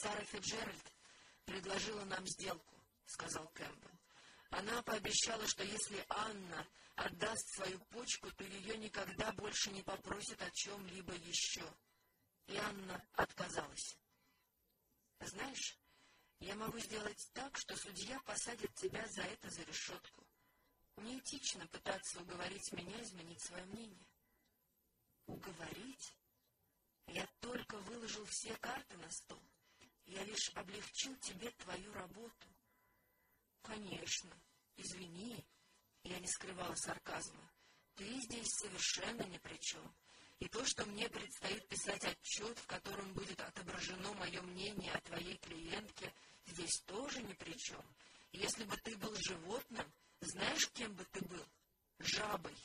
Сара Фиджеральд предложила нам сделку, — сказал Кэмпбелл. Она пообещала, что если Анна отдаст свою почку, то ее никогда больше не попросят о чем-либо еще. И Анна отказалась. Знаешь, я могу сделать так, что судья посадит тебя за это за решетку. Неэтично пытаться уговорить меня изменить свое мнение. Уговорить? Я только выложил все карты на стол. Я лишь облегчил тебе твою работу. Конечно. Извини, я не скрывала сарказма. Ты здесь совершенно ни при чем. И то, что мне предстоит писать отчет, в котором будет отображено мое мнение о твоей клиентке, здесь тоже ни при чем. Если бы ты был животным, знаешь, кем бы ты был? Жабой.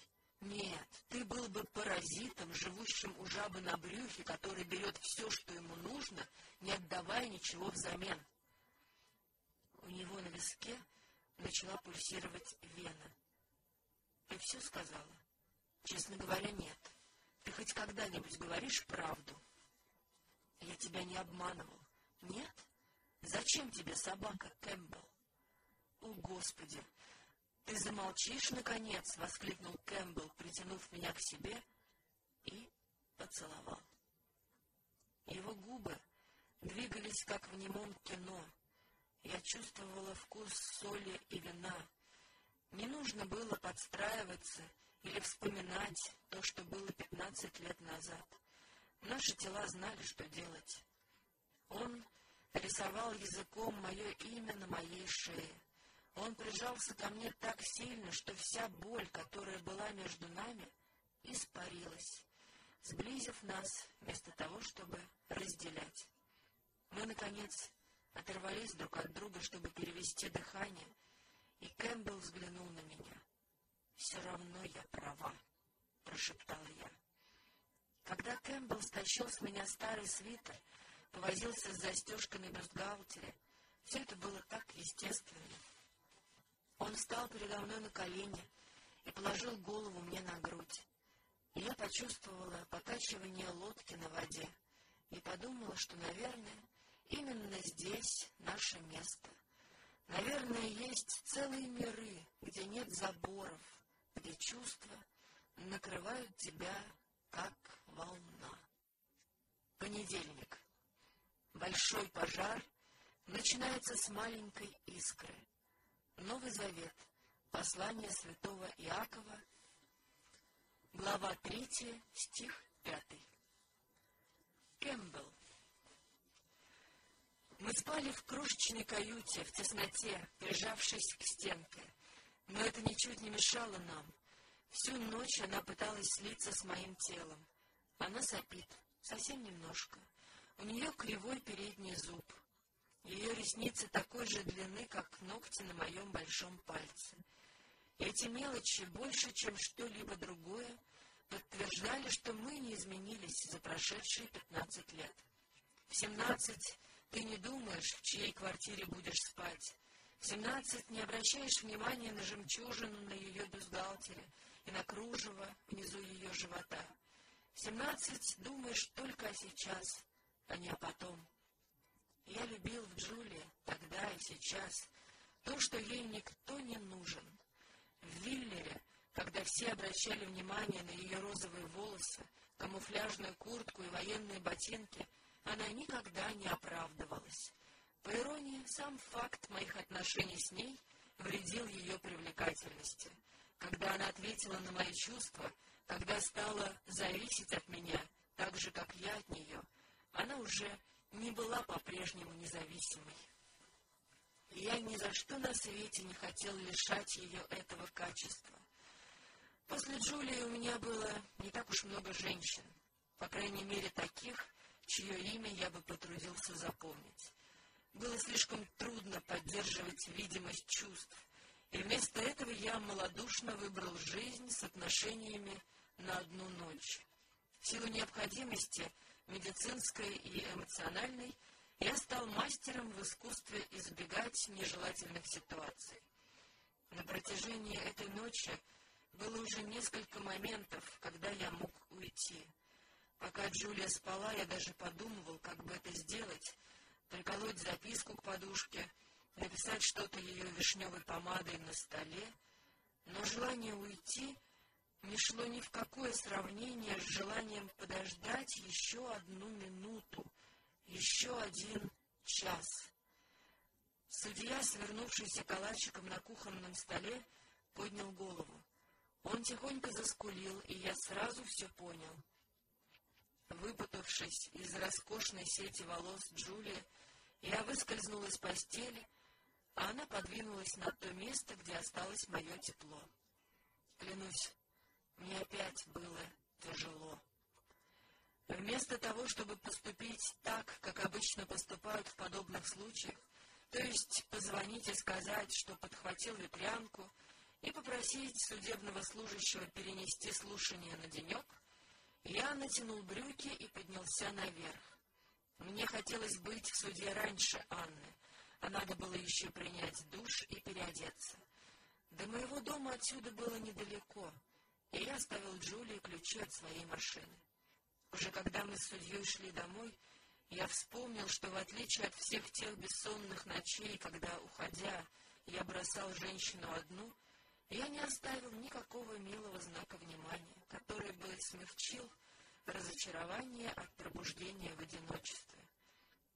Нет, ты был бы паразитом, живущим у жабы на брюхе, который берет все, что ему нужно, не отдавая ничего взамен. У него на виске начала пульсировать вена. Ты все сказала? Честно говоря, нет. Ты хоть когда-нибудь говоришь правду? Я тебя не обманывал. Нет? Зачем тебе собака, Кэмпбелл? О, Господи! Ты замолчишь, наконец! — воскликнул Кэмпбелл, притянув меня к себе и поцеловал. Его губы двигались, как в немом кино. Я чувствовала вкус соли и вина. Не нужно было подстраиваться или вспоминать то, что было пятнадцать лет назад. Наши тела знали, что делать. Он рисовал языком мое имя на моей шее. Он прижался ко мне так сильно, что вся боль, которая была между нами, испарилась, сблизив нас вместо того, чтобы разделять. Мы, наконец, оторвались друг от друга, чтобы перевести дыхание, и Кэмпбелл взглянул на меня. «Все равно я права», — прошептал я. Когда Кэмпбелл стащил с меня старый свитер, повозился с застежкой на бюстгальтере, все это было так естественно. Он встал передо мной на колени и положил голову мне на грудь. Я почувствовала покачивание лодки на воде и подумала, что, наверное, именно здесь наше место. Наверное, есть целые миры, где нет заборов, где чувства накрывают тебя, как волна. Понедельник. Большой пожар начинается с маленькой искры. Новый Завет. Послание святого Иакова. Глава 3, стих 5. Кэмпбелл. Мы спали в крошечной каюте, в тесноте, прижавшись к стенке. Но это ничуть не мешало нам. Всю ночь она пыталась слиться с моим телом. Она сопит, совсем немножко. У нее кривой передний зуб. Ее ресницы такой же длины, как ногти на моем большом пальце. Эти мелочи, больше, чем что-либо другое, подтверждали, что мы не изменились за прошедшие пятнадцать лет. В семнадцать ты не думаешь, в чьей квартире будешь спать. В семнадцать не обращаешь внимания на жемчужину на ее бюстгальтере и на кружево внизу ее живота. В семнадцать думаешь только о сейчас, а не о потом. Я любил в Джулии тогда и сейчас то, что ей никто не нужен. В Виллере, когда все обращали внимание на ее розовые волосы, камуфляжную куртку и военные ботинки, она никогда не оправдывалась. По иронии, сам факт моих отношений с ней вредил ее привлекательности. Когда она ответила на мои чувства, когда стала зависеть от меня, так же, как я от нее, она уже не была по-прежнему независимой. Я ни за что на свете не хотел лишать ее этого качества. После Джулии у меня было не так уж много женщин, по крайней мере таких, чье имя я бы потрудился запомнить. Было слишком трудно поддерживать видимость чувств, и вместо этого я малодушно выбрал жизнь с отношениями на одну ночь. В силу необходимости медицинской и эмоциональной, я стал мастером в искусстве избегать нежелательных ситуаций. На протяжении этой ночи было уже несколько моментов, когда я мог уйти. Пока Джулия спала, я даже подумывал, как бы это сделать, приложить записку к подушке, написать что-то ее вишневой помадой на столе, но желание уйти не шло ни в какое сравнение с желанием подождать еще одну минуту, еще один час. Судья, свернувшийся калачиком на кухонном столе, поднял голову. Он тихонько заскулил, и я сразу все понял. Выпутавшись из роскошной сети волос Джулии, я выскользнул из постели, а она подвинулась на то место, где осталось мое тепло. Клянусь, мне опять было тяжело. Вместо того, чтобы поступить так, как обычно поступают в подобных случаях, то есть позвонить и сказать, что подхватил ветрянку, и попросить судебного служащего перенести слушание на денек, я натянул брюки и поднялся наверх. Мне хотелось быть в суде раньше Анны, а надо было еще принять душ и переодеться. До моего дома отсюда было недалеко, и я оставил Джулии ключи от своей машины. Уже когда мы с судьей шли домой, я вспомнил, что в отличие от всех тех бессонных ночей, когда, уходя, я бросал женщину одну, я не оставил никакого милого знака внимания, который бы смягчил разочарование от пробуждения в одиночестве.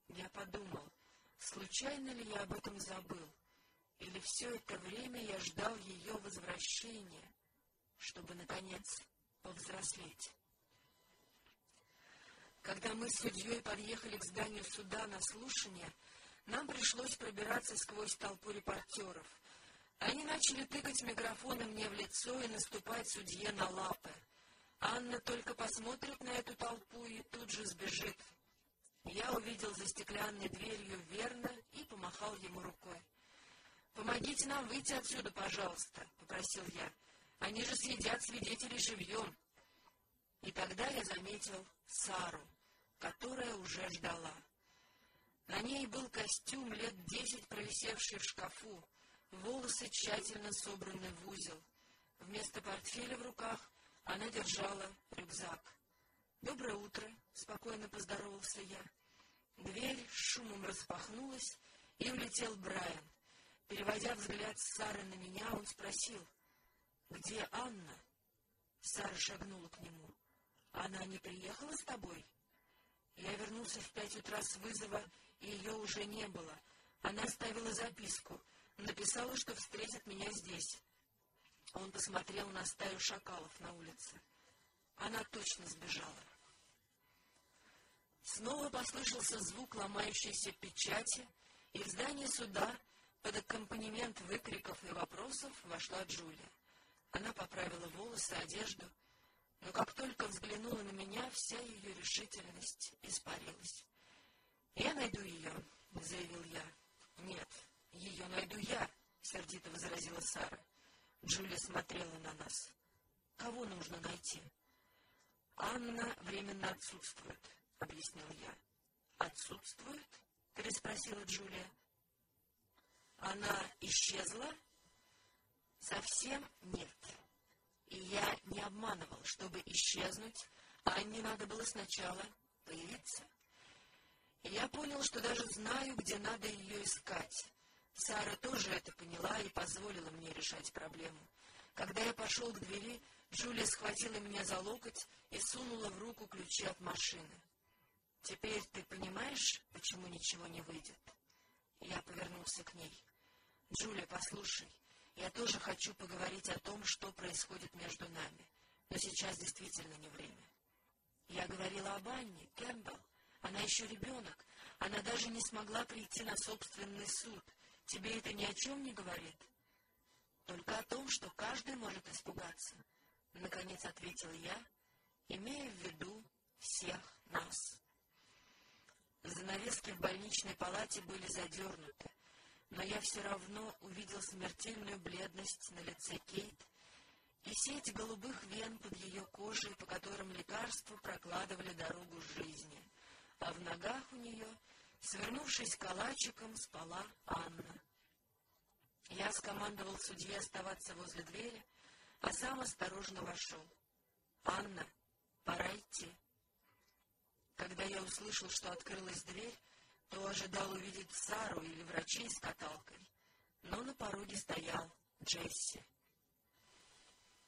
Я подумал, случайно ли я об этом забыл, или все это время я ждал ее возвращения, чтобы, наконец, повзрослеть. Когда мы с судьей подъехали к зданию суда на слушание, нам пришлось пробираться сквозь толпу репортеров. Они начали тыкать микрофоны мне в лицо и наступать судье на лапы. Анна только посмотрит на эту толпу и тут же сбежит. Я увидел за стеклянной дверью Верна и помахал ему рукой. «Помогите нам выйти отсюда, пожалуйста», — попросил я. «Они же съедят свидетелей живьем». И тогда я заметил Сару, которая уже ждала. На ней был костюм лет десять, провисевший в шкафу, волосы тщательно собраны в узел. Вместо портфеля в руках она держала рюкзак. «Доброе утро», — спокойно поздоровался я. Дверь шумом распахнулась, и улетел Брайан. Переводя взгляд Сары на меня, он спросил, «Где Анна?» Сара шагнула к нему. «Она не приехала с тобой?» Я вернулся в пять утра с вызова, и ее уже не было. Она оставила записку, написала, что встретит меня здесь. Он посмотрел на стаю шакалов на улице. Она точно сбежала. Снова послышался звук ломающейся печати, и в здание суда под аккомпанемент выкриков и вопросов вошла Джулия. Она поправила волосы, одежду, но как только взглянула на меня, вся ее решительность испарилась. «Я найду ее», — заявил я. «Нет, ее найду я», — сердито возразила Сара. Джулия смотрела на нас. «Кого нужно найти?» «Анна временно отсутствует», — объяснил я. «Отсутствует?» — переспросила Джулия. «Она исчезла?» «Совсем нет. И я не обманывал, чтобы исчезнуть, Анне надо было сначала появиться. Я понял, что даже знаю, где надо ее искать. Сара тоже это поняла и позволила мне решать проблему. Когда я пошел к двери, Джулия схватила меня за локоть и сунула в руку ключи от машины. «Теперь ты понимаешь, почему ничего не выйдет?» Я повернулся к ней. «Джулия, послушай, я тоже хочу поговорить о том, что происходит между нами, но сейчас действительно не время. Я говорила об Анне, Кэмпбелл. Она еще ребенок. Она даже не смогла прийти на собственный суд. Тебе это ни о чем не говорит? Только о том, что каждый может испугаться. Наконец ответил я, имея в виду всех нас. Занавески в больничной палате были задернуты, но я все равно увидел смертельную бледность на лице Кейт и сеть голубых вен под ее кожей, по которым лекарства прокладывали дорогу жизни, а в ногах у нее, свернувшись калачиком, спала Анна. Я скомандовал судье оставаться возле двери, а сам осторожно вошел. «Анна, пора идти». Когда я услышал, что открылась дверь, то ожидал увидеть Сару или врачей с каталкой, но на пороге стоял Джесси.